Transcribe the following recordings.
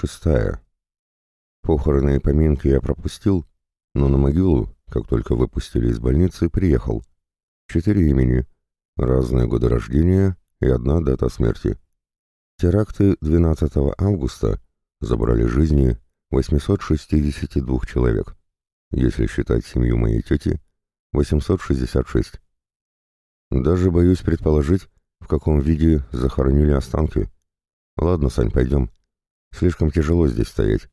шестая. Похороны и поминки я пропустил, но на могилу, как только выпустили из больницы, приехал. Четыре имени, разные годы рождения и одна дата смерти. Теракты 12 августа забрали жизни 862 человек. Если считать семью моей тети, 866. Даже боюсь предположить, в каком виде захоронили останки. Ладно, Сань, пойдем. Слишком тяжело здесь стоять.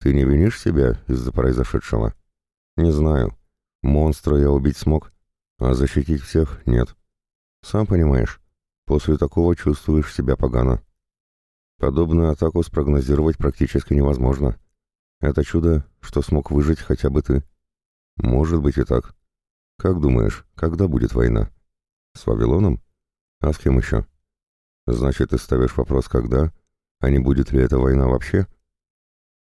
Ты не винишь себя из-за произошедшего? Не знаю. Монстра я убить смог, а защитить всех нет. Сам понимаешь, после такого чувствуешь себя погано. Подобную атаку спрогнозировать практически невозможно. Это чудо, что смог выжить хотя бы ты. Может быть и так. Как думаешь, когда будет война? С Вавилоном? А с кем еще? Значит, ты ставишь вопрос «когда», а не будет ли эта война вообще?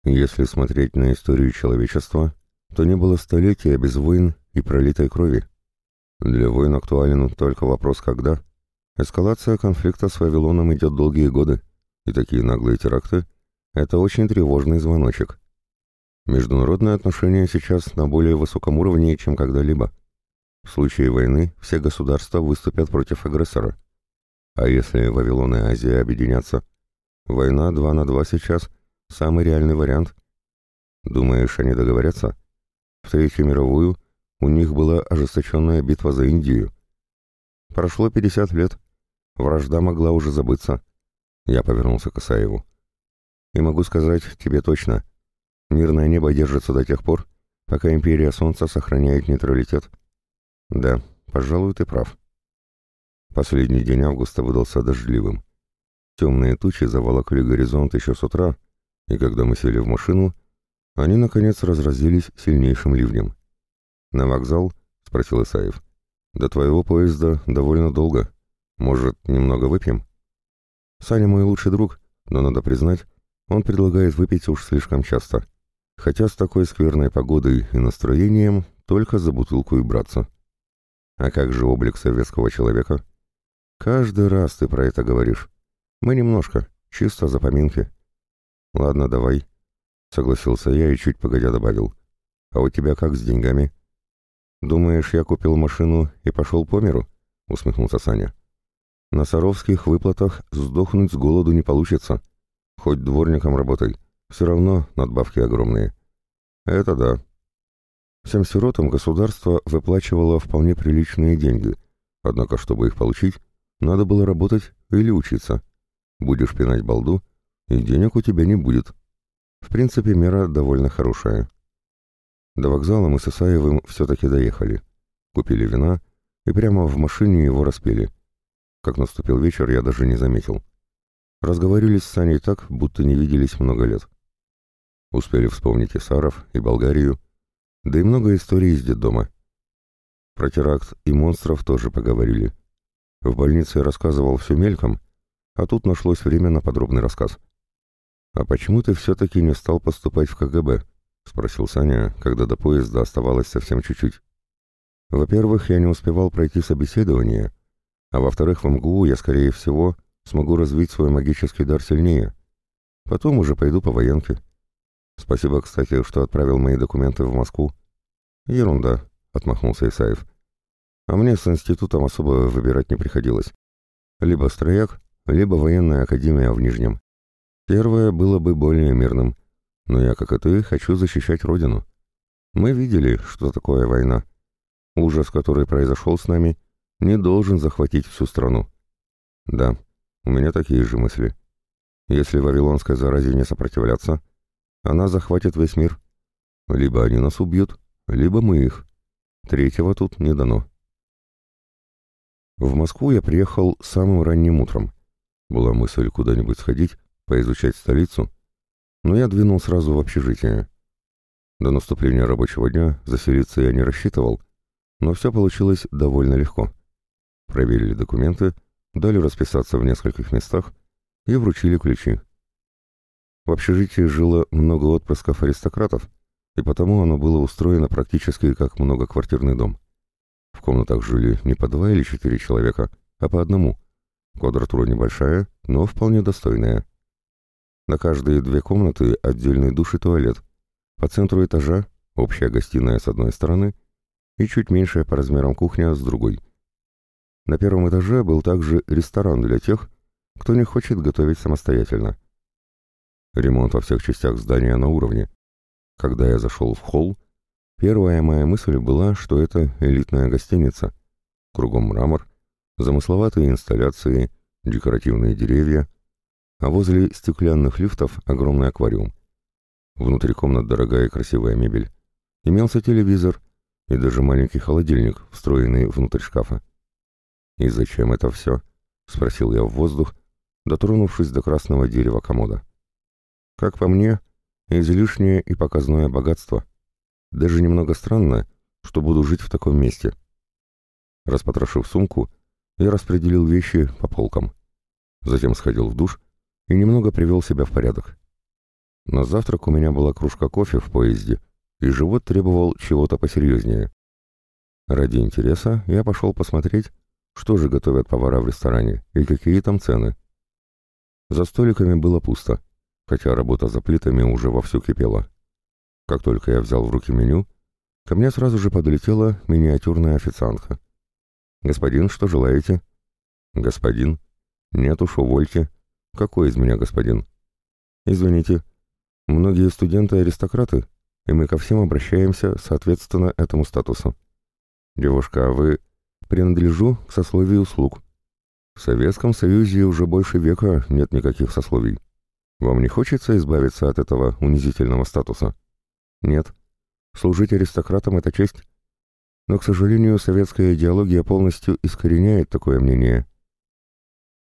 Если смотреть на историю человечества, то не было столетия без войн и пролитой крови. Для войн актуален только вопрос «когда». Эскалация конфликта с Вавилоном идет долгие годы, и такие наглые теракты — это очень тревожный звоночек. Международные отношения сейчас на более высоком уровне, чем когда-либо. В случае войны все государства выступят против агрессора. А если Вавилон и Азия объединятся? Война 2 на 2 сейчас – самый реальный вариант. Думаешь, они договорятся? В Третью мировую у них была ожесточенная битва за Индию. Прошло 50 лет. Вражда могла уже забыться. Я повернулся к Исаеву. И могу сказать тебе точно. Мирное небо держится до тех пор, пока Империя Солнца сохраняет нейтралитет. Да, пожалуй, ты прав. Последний день августа выдался дождливым. Темные тучи заволокли горизонт еще с утра, и когда мы сели в машину, они, наконец, разразились сильнейшим ливнем. «На вокзал?» — спросил Исаев. «До твоего поезда довольно долго. Может, немного выпьем?» Саня мой лучший друг, но, надо признать, он предлагает выпить уж слишком часто. Хотя с такой скверной погодой и настроением только за бутылку и браться. А как же облик советского человека? Каждый раз ты про это говоришь. Мы немножко, чисто за поминки. Ладно, давай. Согласился я и чуть погодя добавил. А у тебя как с деньгами? Думаешь, я купил машину и пошел по миру? Усмехнулся Саня. На Саровских выплатах сдохнуть с голоду не получится. Хоть дворником работай, все равно надбавки огромные. Это да. Всем сиротам государство выплачивало вполне приличные деньги, однако, чтобы их получить, надо было работать или учиться. Будешь пинать балду, и денег у тебя не будет. В принципе, мера довольно хорошая. До вокзала мы с Исаевым все-таки доехали. Купили вина, и прямо в машине его распили. Как наступил вечер, я даже не заметил. Разговорились с Саней так, будто не виделись много лет. Успели вспомнить и Саров, и Болгарию, да и много историй из детдома. Про теракт и монстров тоже поговорили. В больнице рассказывал все мельком, а тут нашлось время на подробный рассказ. «А почему ты все-таки не стал поступать в КГБ?» — спросил Саня, когда до поезда оставалось совсем чуть-чуть. «Во-первых, я не успевал пройти собеседование, а во-вторых, в МГУ я, скорее всего, смогу развить свой магический дар сильнее. Потом уже пойду по военке. Спасибо, кстати, что отправил мои документы в Москву. Ерунда, отмахнулся Исаев. А мне с институтом особо выбирать не приходилось. Либо строяк, либо военная академия в Нижнем. Первое было бы более мирным. Но я, как и ты, хочу защищать Родину. Мы видели, что такое война. Ужас, который произошел с нами — не должен захватить всю страну. Да, у меня такие же мысли. Если вавилонской заразе не сопротивляться, она захватит весь мир. Либо они нас убьют, либо мы их. Третьего тут не дано. В Москву я приехал самым ранним утром. Была мысль куда-нибудь сходить, поизучать столицу, но я двинул сразу в общежитие. До наступления рабочего дня заселиться я не рассчитывал, но все получилось довольно легко проверили документы, дали расписаться в нескольких местах и вручили ключи. В общежитии жило много отпрысков аристократов, и потому оно было устроено практически как многоквартирный дом. В комнатах жили не по два или четыре человека, а по одному. Квадратура небольшая, но вполне достойная. На каждые две комнаты отдельный душ и туалет. По центру этажа общая гостиная с одной стороны и чуть меньшая по размерам кухня с другой. На первом этаже был также ресторан для тех, кто не хочет готовить самостоятельно. Ремонт во всех частях здания на уровне. Когда я зашел в холл, первая моя мысль была, что это элитная гостиница. Кругом мрамор, замысловатые инсталляции, декоративные деревья, а возле стеклянных лифтов огромный аквариум. Внутри комнат дорогая и красивая мебель. Имелся телевизор и даже маленький холодильник, встроенный внутрь шкафа. «И зачем это все?» — спросил я в воздух, дотронувшись до красного дерева комода. «Как по мне, излишнее и показное богатство. Даже немного странно, что буду жить в таком месте». Распотрошив сумку, я распределил вещи по полкам. Затем сходил в душ и немного привел себя в порядок. На завтрак у меня была кружка кофе в поезде, и живот требовал чего-то посерьезнее. Ради интереса я пошел посмотреть, что же готовят повара в ресторане и какие там цены. За столиками было пусто, хотя работа за плитами уже вовсю кипела. Как только я взял в руки меню, ко мне сразу же подлетела миниатюрная официантка. «Господин, что желаете?» «Господин?» «Нет уж, увольте. Какой из меня господин?» «Извините, многие студенты аристократы, и мы ко всем обращаемся соответственно этому статусу. Девушка, а вы...» «Принадлежу к сословию слуг. В Советском Союзе уже больше века нет никаких сословий. Вам не хочется избавиться от этого унизительного статуса?» «Нет. Служить аристократам — это честь. Но, к сожалению, советская идеология полностью искореняет такое мнение.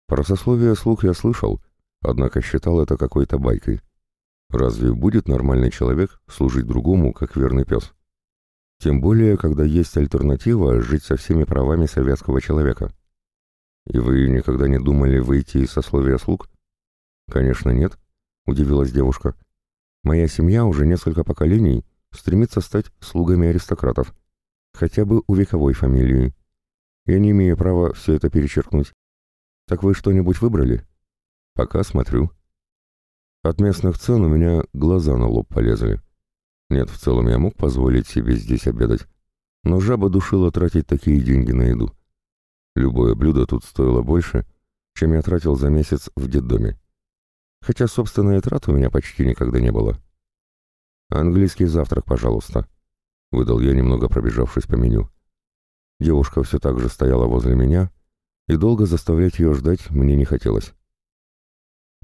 Про сословие слуг я слышал, однако считал это какой-то байкой. Разве будет нормальный человек служить другому, как верный пес? Тем более, когда есть альтернатива жить со всеми правами советского человека. И вы никогда не думали выйти из сословия слуг? Конечно, нет, удивилась девушка. Моя семья уже несколько поколений стремится стать слугами аристократов, хотя бы у вековой фамилии. Я не имею права все это перечеркнуть. Так вы что-нибудь выбрали? Пока смотрю. От местных цен у меня глаза на лоб полезли. Нет, в целом я мог позволить себе здесь обедать, но жаба душила тратить такие деньги на еду. Любое блюдо тут стоило больше, чем я тратил за месяц в детдоме. Хотя собственной трат у меня почти никогда не было. «Английский завтрак, пожалуйста», — выдал я, немного пробежавшись по меню. Девушка все так же стояла возле меня, и долго заставлять ее ждать мне не хотелось.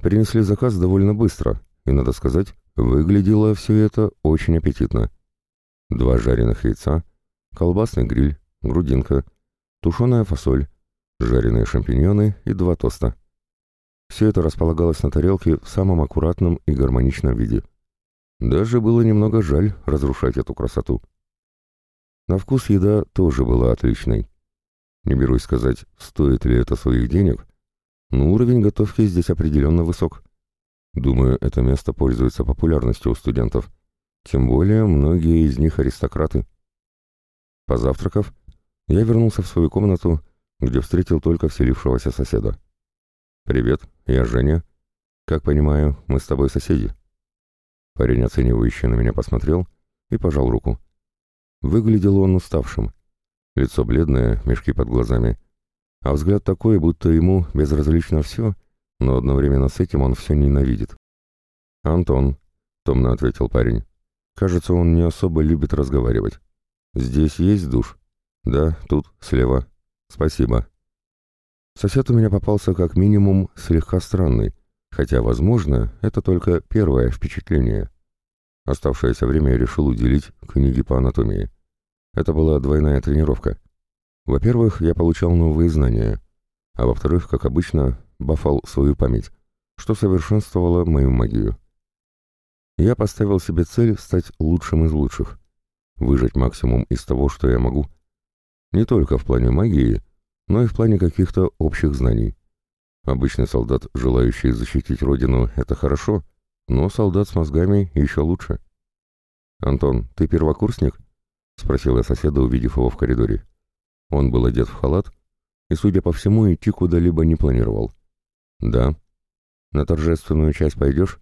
Принесли заказ довольно быстро, и, надо сказать, выглядело все это очень аппетитно. Два жареных яйца, колбасный гриль, грудинка, тушеная фасоль, жареные шампиньоны и два тоста. Все это располагалось на тарелке в самом аккуратном и гармоничном виде. Даже было немного жаль разрушать эту красоту. На вкус еда тоже была отличной. Не берусь сказать, стоит ли это своих денег, но уровень готовки здесь определенно высок. Думаю, это место пользуется популярностью у студентов. Тем более, многие из них аристократы. Позавтракав, я вернулся в свою комнату, где встретил только вселившегося соседа. «Привет, я Женя. Как понимаю, мы с тобой соседи». Парень оценивающе на меня посмотрел и пожал руку. Выглядел он уставшим, Лицо бледное, мешки под глазами. А взгляд такой, будто ему безразлично все, но одновременно с этим он все ненавидит. «Антон», — томно ответил парень. «Кажется, он не особо любит разговаривать. Здесь есть душ?» «Да, тут, слева. Спасибо». Сосед у меня попался как минимум слегка странный, хотя, возможно, это только первое впечатление. Оставшееся время я решил уделить книге по анатомии. Это была двойная тренировка. Во-первых, я получал новые знания, а во-вторых, как обычно, бафал свою память, что совершенствовало мою магию. Я поставил себе цель стать лучшим из лучших, выжать максимум из того, что я могу. Не только в плане магии, но и в плане каких-то общих знаний. Обычный солдат, желающий защитить родину, это хорошо, но солдат с мозгами еще лучше. «Антон, ты первокурсник?» — спросил я соседа, увидев его в коридоре. Он был одет в халат и, судя по всему, идти куда-либо не планировал. «Да». «На торжественную часть пойдешь?»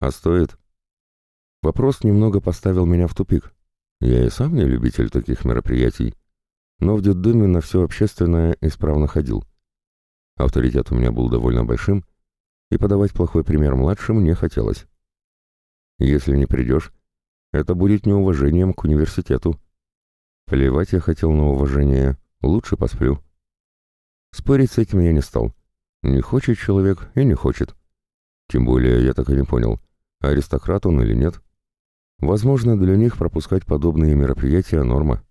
А стоит? Вопрос немного поставил меня в тупик. Я и сам не любитель таких мероприятий, но в детдоме на все общественное исправно ходил. Авторитет у меня был довольно большим, и подавать плохой пример младшим не хотелось. Если не придешь, это будет неуважением к университету. Плевать я хотел на уважение, лучше посплю. Спорить с этим я не стал. Не хочет человек и не хочет. Тем более я так и не понял, аристократ он или нет. Возможно, для них пропускать подобные мероприятия норма.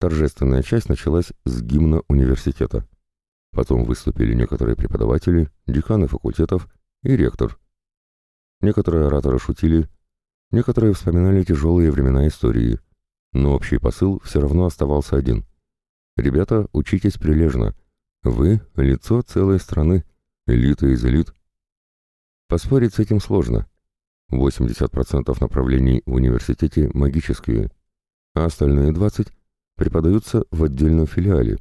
Торжественная часть началась с гимна университета. Потом выступили некоторые преподаватели, деканы факультетов и ректор. Некоторые ораторы шутили, некоторые вспоминали тяжелые времена истории, но общий посыл все равно оставался один. «Ребята, учитесь прилежно. Вы — лицо целой страны, элита из элит». Поспорить с этим сложно. 80% направлений в университете магические, а остальные 20% преподаются в отдельном филиале.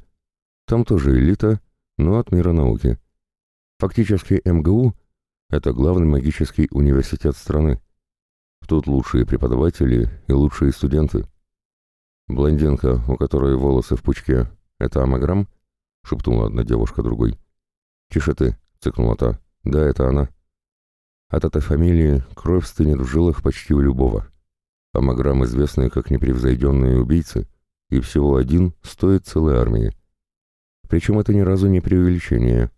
Там тоже элита, но от мира науки. Фактически МГУ — это главный магический университет страны. Тут лучшие преподаватели и лучшие студенты. Блондинка, у которой волосы в пучке, это амаграм? шепнула одна девушка другой. «Тише ты», — цикнула та. «Да, это она». От этой фамилии кровь стынет в жилах почти у любого. Амаграм известны как непревзойденные убийцы, и всего один стоит целой армии. Причем это ни разу не преувеличение.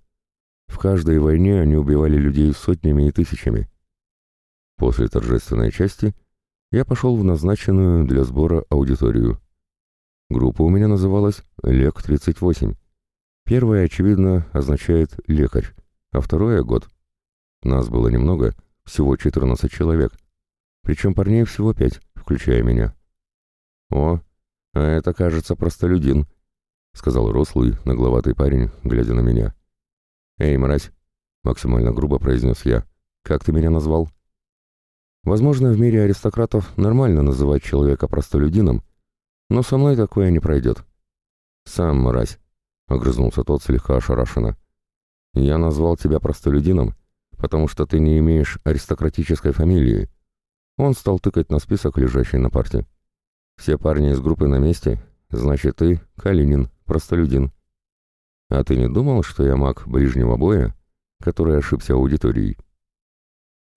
В каждой войне они убивали людей сотнями и тысячами. После торжественной части я пошел в назначенную для сбора аудиторию. Группа у меня называлась «Лек-38». Первое, очевидно, означает «лекарь», а второе — «год». Нас было немного, всего 14 человек. Причем парней всего пять, включая меня. «О, а это, кажется, простолюдин», — сказал рослый, нагловатый парень, глядя на меня. «Эй, мразь!» — максимально грубо произнес я. «Как ты меня назвал?» Возможно, в мире аристократов нормально называть человека простолюдином, но со мной такое не пройдет. «Сам, мразь!» — огрызнулся тот слегка ошарашенно. «Я назвал тебя простолюдином, потому что ты не имеешь аристократической фамилии». Он стал тыкать на список, лежащий на парте. «Все парни из группы на месте, значит, ты, Калинин, простолюдин. А ты не думал, что я маг ближнего боя, который ошибся аудиторией?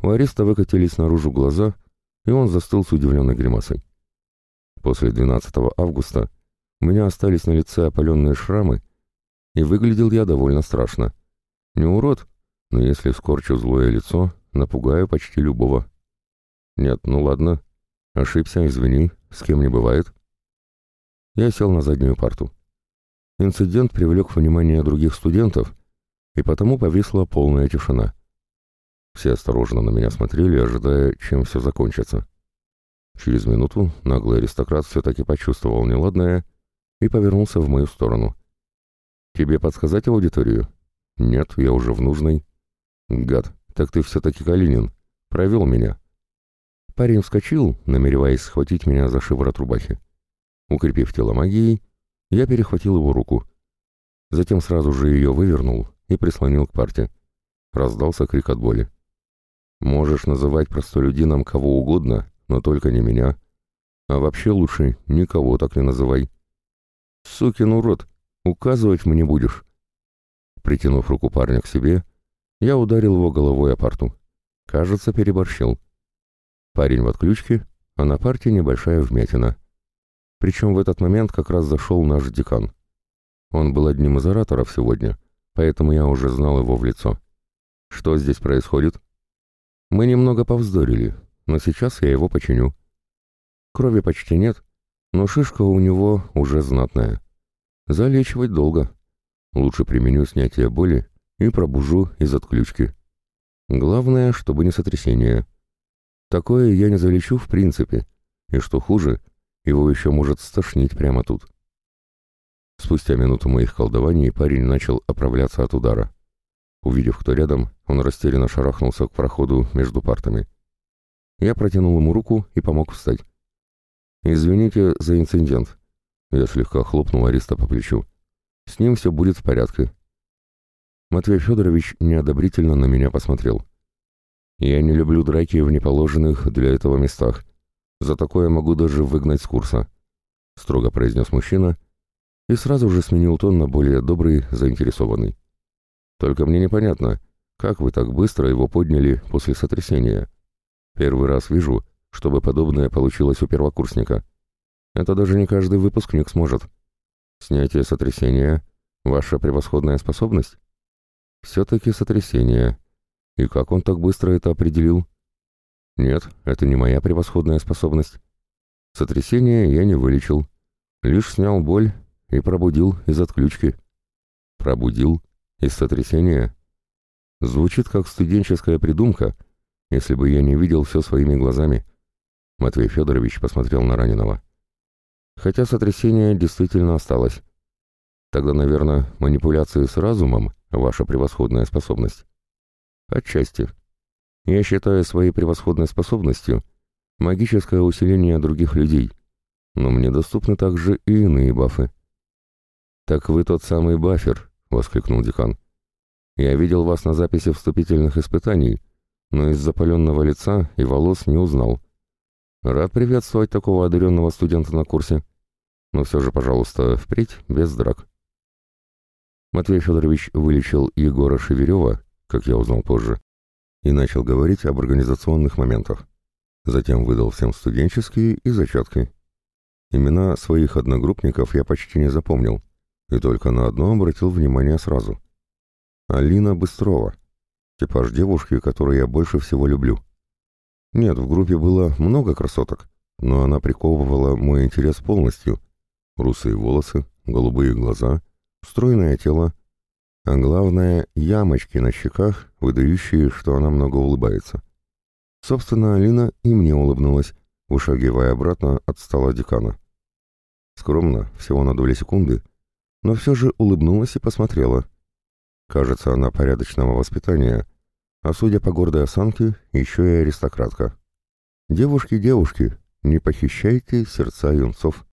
У Ариста выкатились наружу глаза, и он застыл с удивленной гримасой. После 12 августа у меня остались на лице опаленные шрамы, и выглядел я довольно страшно. Не урод, но если скорчу злое лицо, напугаю почти любого. Нет, ну ладно, ошибся, извини, с кем не бывает. Я сел на заднюю парту. Инцидент привлек внимание других студентов, и потому повисла полная тишина. Все осторожно на меня смотрели, ожидая, чем все закончится. Через минуту наглый аристократ все-таки почувствовал неладное и повернулся в мою сторону. «Тебе подсказать аудиторию?» «Нет, я уже в нужной». «Гад, так ты все-таки Калинин. Провел меня». Парень вскочил, намереваясь схватить меня за шиворот рубахи. Укрепив тело магией, я перехватил его руку. Затем сразу же ее вывернул и прислонил к парте. Раздался крик от боли. «Можешь называть простолюдином кого угодно, но только не меня. А вообще лучше никого так не называй. Сукин урод, указывать мне будешь». Притянув руку парня к себе, я ударил его головой о парту. Кажется, переборщил. Парень в отключке, а на парте небольшая вмятина. Причем в этот момент как раз зашел наш декан. Он был одним из ораторов сегодня, поэтому я уже знал его в лицо. Что здесь происходит? Мы немного повздорили, но сейчас я его починю. Крови почти нет, но шишка у него уже знатная. Залечивать долго. Лучше применю снятие боли и пробужу из отключки. Главное, чтобы не сотрясение. Такое я не залечу в принципе, и что хуже — его еще может стошнить прямо тут. Спустя минуту моих колдований парень начал оправляться от удара. Увидев, кто рядом, он растерянно шарахнулся к проходу между партами. Я протянул ему руку и помог встать. «Извините за инцидент». Я слегка хлопнул Ариста по плечу. «С ним все будет в порядке». Матвей Федорович неодобрительно на меня посмотрел. Я не люблю драки в неположенных для этого местах. За такое могу даже выгнать с курса», — строго произнес мужчина и сразу же сменил тон на более добрый, заинтересованный. «Только мне непонятно, как вы так быстро его подняли после сотрясения? Первый раз вижу, чтобы подобное получилось у первокурсника. Это даже не каждый выпускник сможет. Снятие сотрясения — ваша превосходная способность? Все-таки сотрясение. И как он так быстро это определил? Нет, это не моя превосходная способность. Сотрясение я не вылечил. Лишь снял боль и пробудил из отключки. Пробудил из сотрясения? Звучит как студенческая придумка, если бы я не видел все своими глазами. Матвей Федорович посмотрел на раненого. Хотя сотрясение действительно осталось. Тогда, наверное, манипуляции с разумом — ваша превосходная способность. Отчасти. Я считаю своей превосходной способностью магическое усиление других людей, но мне доступны также и иные бафы. «Так вы тот самый бафер», — воскликнул декан. Я видел вас на записи вступительных испытаний, но из запаленного лица и волос не узнал. Рад приветствовать такого одаренного студента на курсе. Но все же, пожалуйста, впредь без драк. Матвей Федорович вылечил Егора Шеверева, как я узнал позже, и начал говорить об организационных моментах. Затем выдал всем студенческие и зачетки. Имена своих одногруппников я почти не запомнил, и только на одно обратил внимание сразу — Алина Быстрова. Типаж девушки, которую я больше всего люблю. Нет, в группе было много красоток, но она приковывала мой интерес полностью. Русые волосы, голубые глаза, стройное тело, а главное, ямочки на щеках, выдающие, что она много улыбается. Собственно, Алина и мне улыбнулась, вышагивая обратно от стола декана. Скромно, всего на доли секунды, но все же улыбнулась и посмотрела — Кажется, она порядочного воспитания, а судя по гордой осанке, еще и аристократка. Девушки, девушки, не похищайте сердца юнцов.